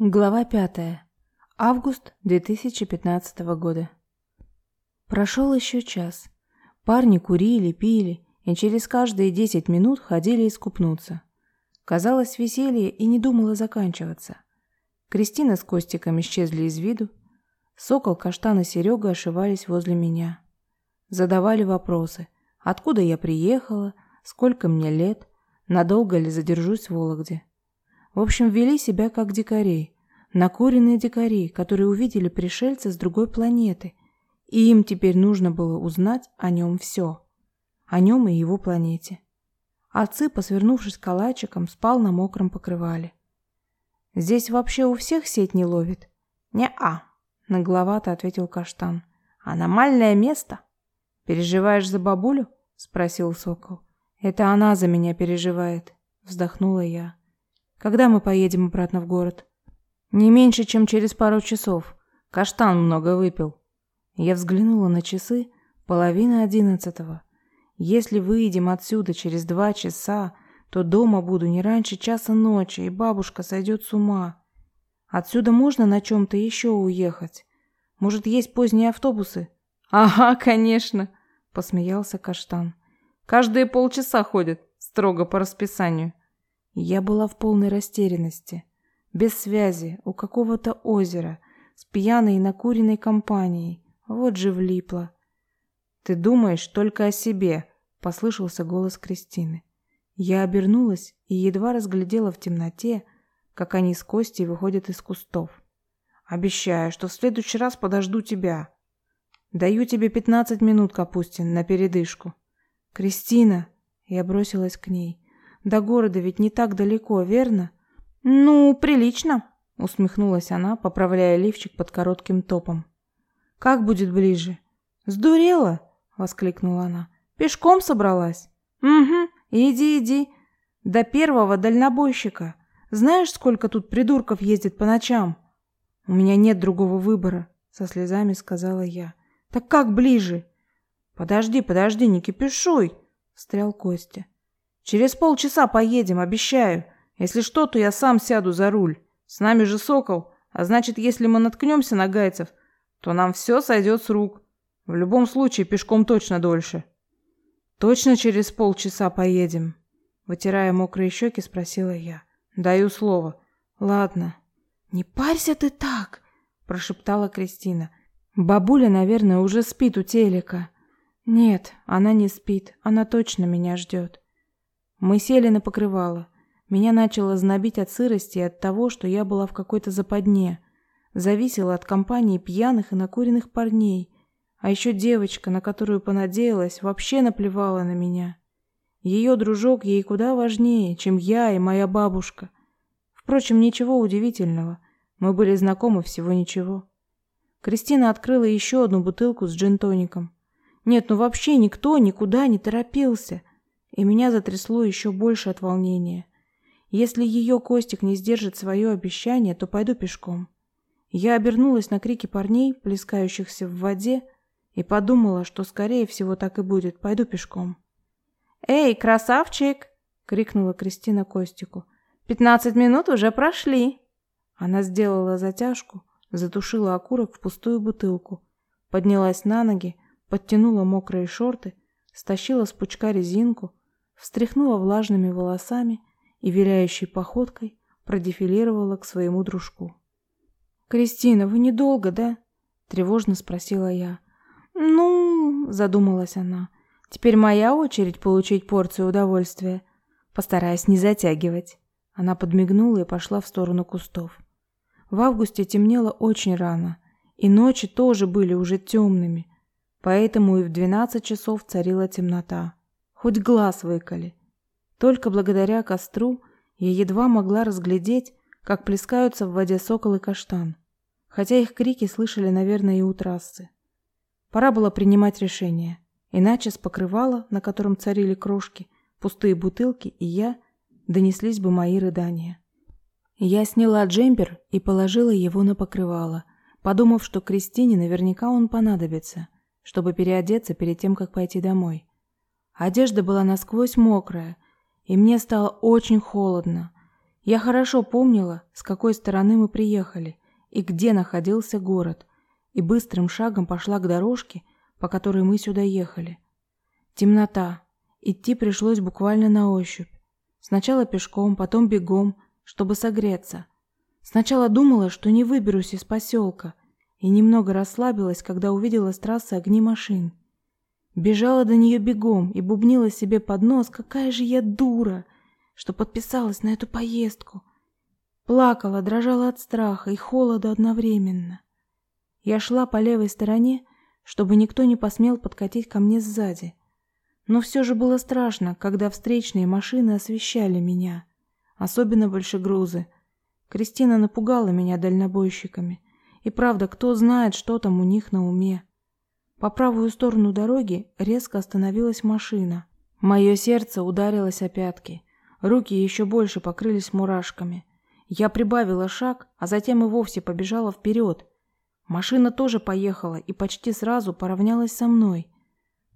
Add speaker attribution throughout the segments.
Speaker 1: Глава пятая. Август 2015 года. Прошел еще час. Парни курили, пили и через каждые десять минут ходили искупнуться. Казалось, веселье и не думало заканчиваться. Кристина с Костиком исчезли из виду. Сокол, Каштан и Серега ошивались возле меня. Задавали вопросы. Откуда я приехала, сколько мне лет, надолго ли задержусь в Вологде. В общем, вели себя как дикари. Накуренные дикари, которые увидели пришельца с другой планеты. И им теперь нужно было узнать о нем все. О нем и его планете. А Цыпа, свернувшись калачиком, спал на мокром покрывале. «Здесь вообще у всех сеть не ловит?» «Не-а», — нагловато ответил Каштан. «Аномальное место». «Переживаешь за бабулю?» — спросил Сокол. «Это она за меня переживает», — вздохнула я. Когда мы поедем обратно в город? Не меньше, чем через пару часов. Каштан много выпил. Я взглянула на часы. Половина одиннадцатого. Если выйдем отсюда через два часа, то дома буду не раньше часа ночи, и бабушка сойдет с ума. Отсюда можно на чем-то еще уехать? Может, есть поздние автобусы? Ага, конечно, посмеялся Каштан. Каждые полчаса ходят, строго по расписанию. Я была в полной растерянности, без связи, у какого-то озера, с пьяной и накуренной компанией. Вот же влипла. «Ты думаешь только о себе», — послышался голос Кристины. Я обернулась и едва разглядела в темноте, как они с Костей выходят из кустов. «Обещаю, что в следующий раз подожду тебя. Даю тебе пятнадцать минут, Капустин, на передышку». «Кристина!» — я бросилась к ней. До города ведь не так далеко, верно? Ну, прилично, усмехнулась она, поправляя лифчик под коротким топом. Как будет ближе? Сдурела, воскликнула она. Пешком собралась? Угу, иди, иди. До первого дальнобойщика. Знаешь, сколько тут придурков ездит по ночам? У меня нет другого выбора, со слезами сказала я. Так как ближе? Подожди, подожди, не кипишуй, встрял Костя. Через полчаса поедем, обещаю. Если что, то я сам сяду за руль. С нами же Сокол, а значит, если мы наткнемся на гайцев, то нам все сойдет с рук. В любом случае, пешком точно дольше. Точно через полчаса поедем? Вытирая мокрые щеки, спросила я. Даю слово. Ладно. Не парься ты так, прошептала Кристина. Бабуля, наверное, уже спит у телека. Нет, она не спит. Она точно меня ждет. Мы сели на покрывало. Меня начало знобить от сырости и от того, что я была в какой-то западне. Зависела от компании пьяных и накуренных парней. А еще девочка, на которую понадеялась, вообще наплевала на меня. Ее дружок ей куда важнее, чем я и моя бабушка. Впрочем, ничего удивительного. Мы были знакомы всего ничего. Кристина открыла еще одну бутылку с джин-тоником. Нет, ну вообще никто никуда не торопился и меня затрясло еще больше от волнения. Если ее Костик не сдержит свое обещание, то пойду пешком. Я обернулась на крики парней, плескающихся в воде, и подумала, что скорее всего так и будет. Пойду пешком. «Эй, красавчик!» — крикнула Кристина Костику. «Пятнадцать минут уже прошли!» Она сделала затяжку, затушила окурок в пустую бутылку, поднялась на ноги, подтянула мокрые шорты, стащила с пучка резинку, встряхнула влажными волосами и виляющей походкой продефилировала к своему дружку. «Кристина, вы недолго, да?» — тревожно спросила я. «Ну...» — задумалась она. «Теперь моя очередь получить порцию удовольствия. Постараюсь не затягивать». Она подмигнула и пошла в сторону кустов. В августе темнело очень рано, и ночи тоже были уже темными, поэтому и в двенадцать часов царила темнота хоть глаз выколи. Только благодаря костру я едва могла разглядеть, как плескаются в воде сокол и каштан, хотя их крики слышали, наверное, и у трассы. Пора было принимать решение, иначе с покрывала, на котором царили крошки, пустые бутылки и я, донеслись бы мои рыдания. Я сняла джемпер и положила его на покрывало, подумав, что Кристине наверняка он понадобится, чтобы переодеться перед тем, как пойти домой. Одежда была насквозь мокрая, и мне стало очень холодно. Я хорошо помнила, с какой стороны мы приехали и где находился город, и быстрым шагом пошла к дорожке, по которой мы сюда ехали. Темнота. Идти пришлось буквально на ощупь. Сначала пешком, потом бегом, чтобы согреться. Сначала думала, что не выберусь из поселка, и немного расслабилась, когда увидела с трассы огни машин. Бежала до нее бегом и бубнила себе под нос, какая же я дура, что подписалась на эту поездку. Плакала, дрожала от страха и холода одновременно. Я шла по левой стороне, чтобы никто не посмел подкатить ко мне сзади. Но все же было страшно, когда встречные машины освещали меня, особенно большегрузы. Кристина напугала меня дальнобойщиками. И правда, кто знает, что там у них на уме. По правую сторону дороги резко остановилась машина. Мое сердце ударилось о пятки. Руки еще больше покрылись мурашками. Я прибавила шаг, а затем и вовсе побежала вперед. Машина тоже поехала и почти сразу поравнялась со мной.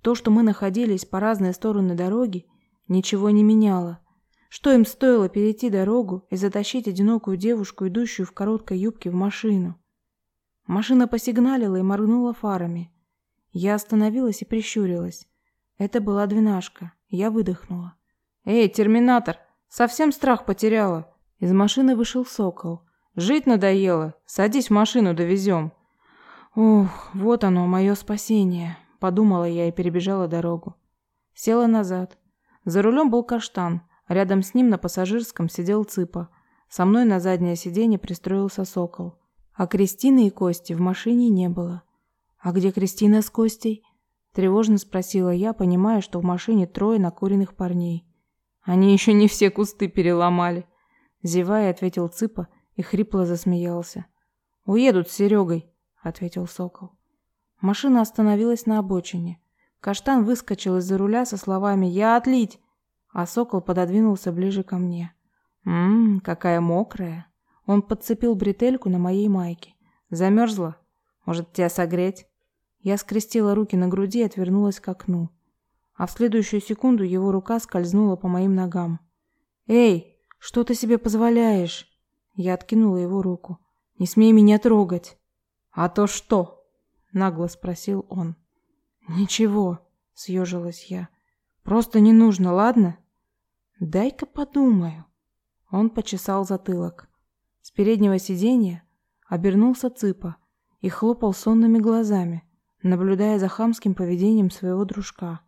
Speaker 1: То, что мы находились по разные стороны дороги, ничего не меняло. Что им стоило перейти дорогу и затащить одинокую девушку, идущую в короткой юбке, в машину? Машина посигналила и моргнула фарами. Я остановилась и прищурилась. Это была двенашка. Я выдохнула. «Эй, терминатор! Совсем страх потеряла!» Из машины вышел сокол. «Жить надоело. Садись в машину, довезем». «Ух, вот оно, мое спасение!» подумала я и перебежала дорогу. Села назад. За рулем был каштан, рядом с ним на пассажирском сидел Цыпа. Со мной на заднее сиденье пристроился Сокол. А Кристины и Кости в машине не было. «А где Кристина с Костей?» Тревожно спросила я, понимая, что в машине трое накуренных парней. «Они еще не все кусты переломали», — зевая, ответил Цыпа и хрипло засмеялся. «Уедут с Серегой», — ответил Сокол. Машина остановилась на обочине. Каштан выскочил из-за руля со словами «Я отлить!», а сокол пододвинулся ближе ко мне. «Ммм, какая мокрая!» Он подцепил бретельку на моей майке. «Замерзла? Может, тебя согреть?» Я скрестила руки на груди и отвернулась к окну. А в следующую секунду его рука скользнула по моим ногам. «Эй, что ты себе позволяешь?» Я откинула его руку. «Не смей меня трогать!» «А то что?» нагло спросил он. Ничего, съежилась я. Просто не нужно, ладно? Дай-ка подумаю. Он почесал затылок. С переднего сиденья обернулся Цыпа и хлопал сонными глазами, наблюдая за хамским поведением своего дружка.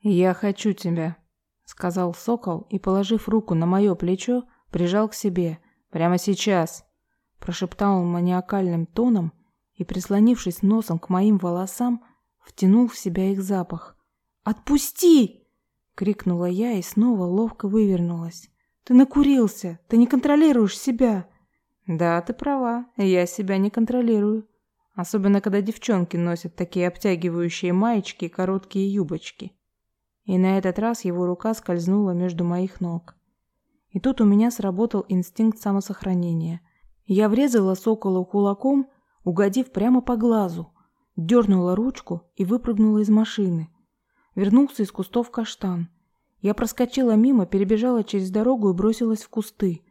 Speaker 1: «Я хочу тебя», — сказал сокол и, положив руку на мое плечо, прижал к себе. «Прямо сейчас», — прошептал он маниакальным тоном и, прислонившись носом к моим волосам, втянул в себя их запах. «Отпусти!» — крикнула я и снова ловко вывернулась. «Ты накурился! Ты не контролируешь себя!» «Да, ты права, я себя не контролирую. Особенно, когда девчонки носят такие обтягивающие маечки и короткие юбочки». И на этот раз его рука скользнула между моих ног. И тут у меня сработал инстинкт самосохранения. Я врезала соколу кулаком угодив прямо по глазу, дернула ручку и выпрыгнула из машины. Вернулся из кустов каштан. Я проскочила мимо, перебежала через дорогу и бросилась в кусты.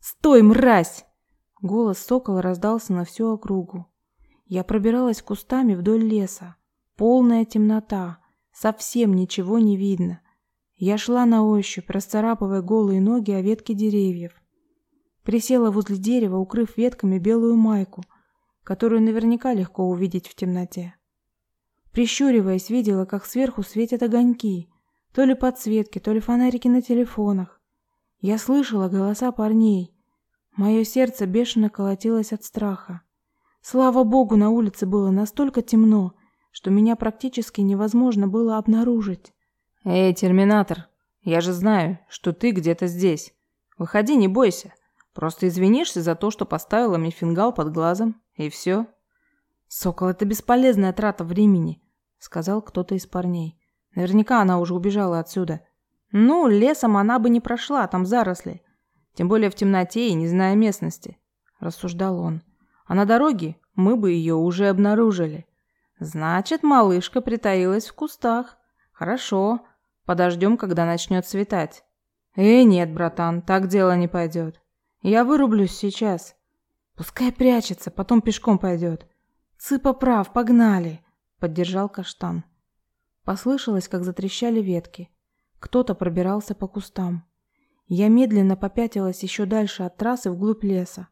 Speaker 1: «Стой, мразь!» Голос сокола раздался на всю округу. Я пробиралась кустами вдоль леса. Полная темнота. Совсем ничего не видно. Я шла на ощупь, расцарапывая голые ноги о ветки деревьев. Присела возле дерева, укрыв ветками белую майку – которую наверняка легко увидеть в темноте. Прищуриваясь, видела, как сверху светят огоньки, то ли подсветки, то ли фонарики на телефонах. Я слышала голоса парней. Мое сердце бешено колотилось от страха. Слава богу, на улице было настолько темно, что меня практически невозможно было обнаружить. «Эй, терминатор, я же знаю, что ты где-то здесь. Выходи, не бойся. Просто извинишься за то, что поставила мне фингал под глазом, и все. Сокол, это бесполезная трата времени, сказал кто-то из парней. Наверняка она уже убежала отсюда. Ну, лесом она бы не прошла, там заросли. Тем более в темноте и не зная местности, рассуждал он. А на дороге мы бы ее уже обнаружили. Значит, малышка притаилась в кустах. Хорошо, подождем, когда начнет светать. Эй, нет, братан, так дело не пойдет. Я вырублюсь сейчас. Пускай прячется, потом пешком пойдет. Цыпа прав, погнали, поддержал Каштан. Послышалось, как затрещали ветки. Кто-то пробирался по кустам. Я медленно попятилась еще дальше от трассы вглубь леса.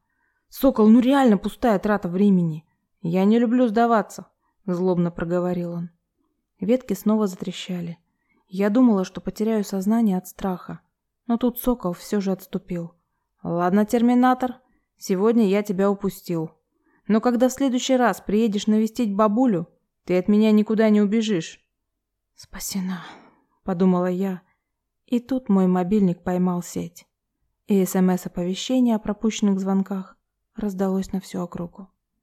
Speaker 1: Сокол, ну реально пустая трата времени. Я не люблю сдаваться, злобно проговорил он. Ветки снова затрещали. Я думала, что потеряю сознание от страха, но тут сокол все же отступил. Ладно, терминатор, сегодня я тебя упустил. Но когда в следующий раз приедешь навестить бабулю, ты от меня никуда не убежишь. Спасена, подумала я. И тут мой мобильник поймал сеть. И СМС-оповещение о пропущенных звонках раздалось на всю округу.